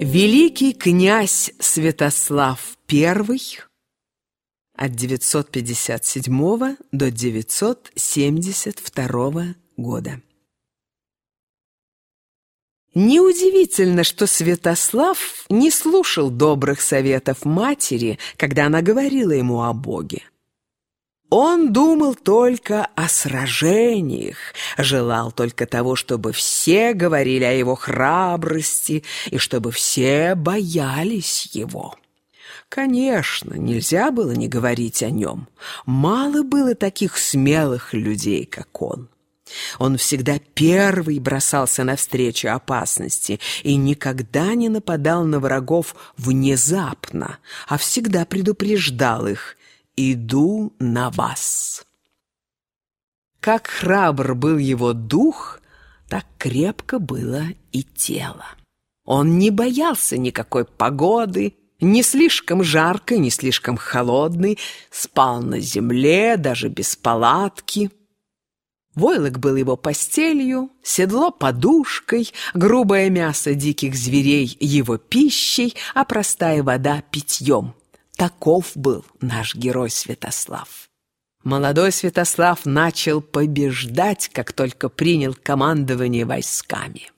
Великий князь Святослав I от 957 до 972 года. Неудивительно, что Святослав не слушал добрых советов матери, когда она говорила ему о Боге. Он думал только о сражениях, желал только того, чтобы все говорили о его храбрости и чтобы все боялись его. Конечно, нельзя было не говорить о нем. Мало было таких смелых людей, как он. Он всегда первый бросался навстречу опасности и никогда не нападал на врагов внезапно, а всегда предупреждал их иду на вас». Как храбр был его дух, так крепко было и тело. Он не боялся никакой погоды, не слишком жаркой, не слишком холодной, спал на земле, даже без палатки. Войлок был его постелью, седло подушкой, грубое мясо диких зверей его пищей, а простая вода питьем. Таков был наш герой Святослав. Молодой Святослав начал побеждать, как только принял командование войсками.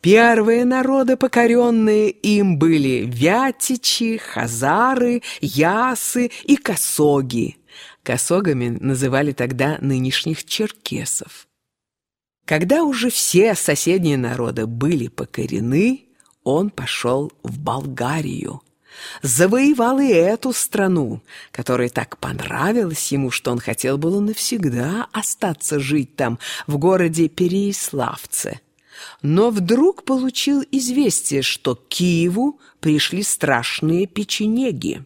Первые народы, покоренные им, были вятичи, хазары, ясы и косоги. Косогами называли тогда нынешних черкесов. Когда уже все соседние народы были покорены, он пошел в Болгарию, завоевал и эту страну, которая так понравилась ему, что он хотел было навсегда остаться жить там, в городе Переяславце. Но вдруг получил известие, что к Киеву пришли страшные печенеги.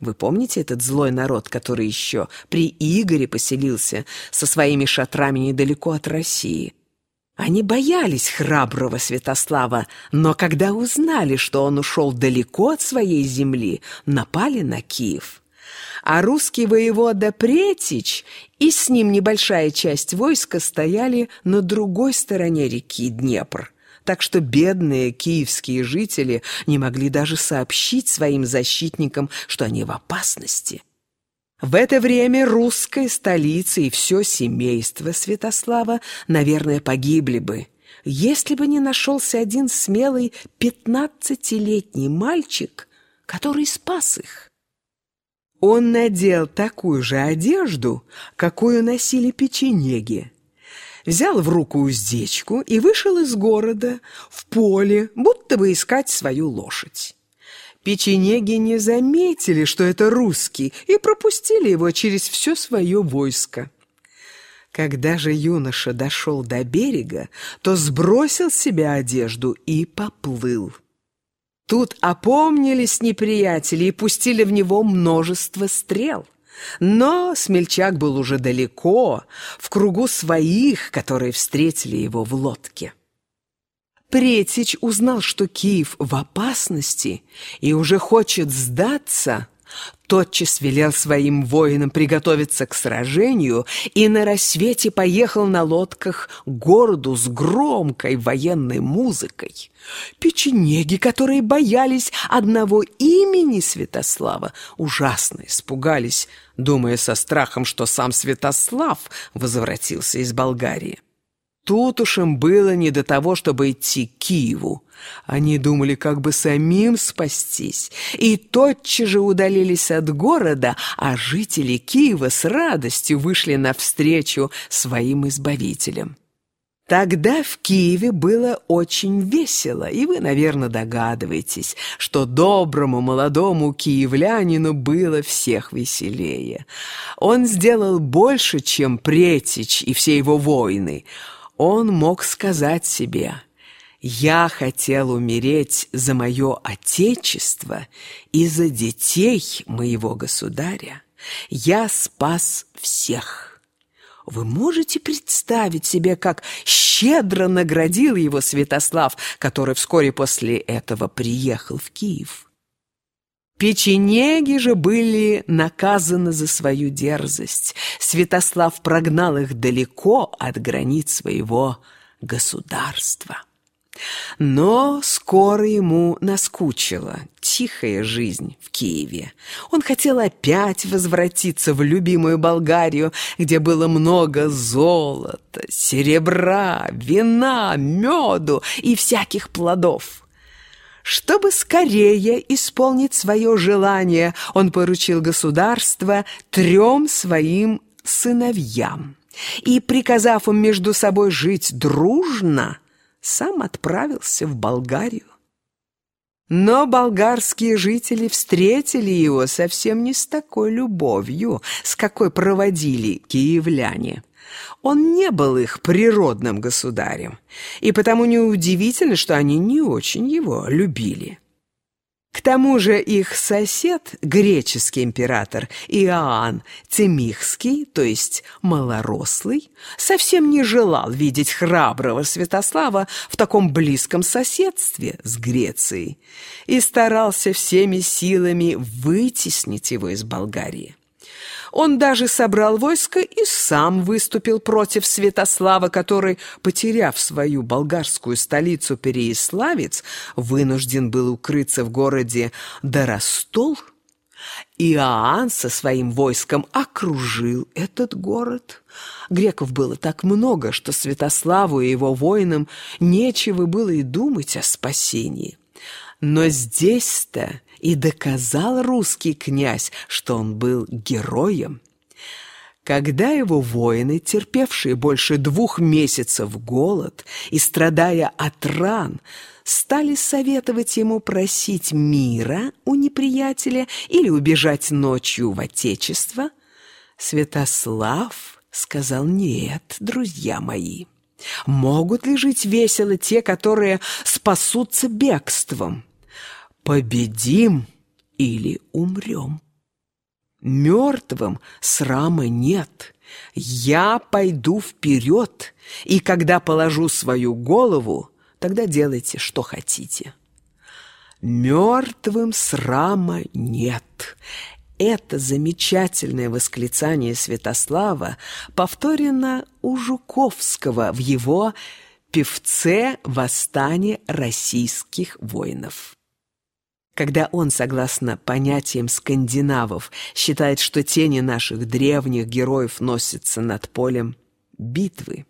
Вы помните этот злой народ, который еще при Игоре поселился со своими шатрами недалеко от России? Они боялись храброго Святослава, но когда узнали, что он ушел далеко от своей земли, напали на Киев. А русский воевода Претич и с ним небольшая часть войска стояли на другой стороне реки Днепр. Так что бедные киевские жители не могли даже сообщить своим защитникам, что они в опасности. В это время русская столица и все семейство Святослава, наверное, погибли бы, если бы не нашелся один смелый пятнадцатилетний мальчик, который спас их. Он надел такую же одежду, какую носили печенеги, взял в руку уздечку и вышел из города в поле, будто бы искать свою лошадь. Печенеги не заметили, что это русский, и пропустили его через все свое войско. Когда же юноша дошел до берега, то сбросил с себя одежду и поплыл. Тут опомнились неприятели и пустили в него множество стрел. Но смельчак был уже далеко, в кругу своих, которые встретили его в лодке. Претич узнал, что Киев в опасности и уже хочет сдаться, тотчас велел своим воинам приготовиться к сражению и на рассвете поехал на лодках к городу с громкой военной музыкой. Печенеги, которые боялись одного имени Святослава, ужасно испугались, думая со страхом, что сам Святослав возвратился из Болгарии. Тут уж им было не до того, чтобы идти к Киеву. Они думали, как бы самим спастись, и тотчас же удалились от города, а жители Киева с радостью вышли навстречу своим избавителям. Тогда в Киеве было очень весело, и вы, наверное, догадываетесь, что доброму молодому киевлянину было всех веселее. Он сделал больше, чем Претич и все его воины – он мог сказать себе «Я хотел умереть за мое отечество и за детей моего государя. Я спас всех». Вы можете представить себе, как щедро наградил его Святослав, который вскоре после этого приехал в Киев? Печенеги же были наказаны за свою дерзость. Святослав прогнал их далеко от границ своего государства. Но скоро ему наскучила тихая жизнь в Киеве. Он хотел опять возвратиться в любимую Болгарию, где было много золота, серебра, вина, меду и всяких плодов. Чтобы скорее исполнить свое желание, он поручил государство трем своим сыновьям и, приказав им между собой жить дружно, сам отправился в Болгарию. Но болгарские жители встретили его совсем не с такой любовью, с какой проводили киевляне. Он не был их природным государем, и потому неудивительно, что они не очень его любили. К тому же их сосед, греческий император Иоанн Цемихский, то есть малорослый, совсем не желал видеть храброго Святослава в таком близком соседстве с Грецией и старался всеми силами вытеснить его из Болгарии. Он даже собрал войско и сам выступил против Святослава, который, потеряв свою болгарскую столицу Переяславец, вынужден был укрыться в городе Доростол. Иоанн со своим войском окружил этот город. Греков было так много, что Святославу и его воинам нечего было и думать о спасении. Но здесь-то и доказал русский князь, что он был героем. Когда его воины, терпевшие больше двух месяцев голод и страдая от ран, стали советовать ему просить мира у неприятеля или убежать ночью в Отечество, Святослав сказал «Нет, друзья мои». Могут ли жить весело те, которые спасутся бегством? Победим или умрем. Мертвым срама нет. Я пойду вперед, и когда положу свою голову, тогда делайте, что хотите. Мертвым срама нет. Это замечательное восклицание Святослава повторено у Жуковского в его «Певце восстания российских воинов». Когда он, согласно понятиям скандинавов, считает, что тени наших древних героев носятся над полем битвы.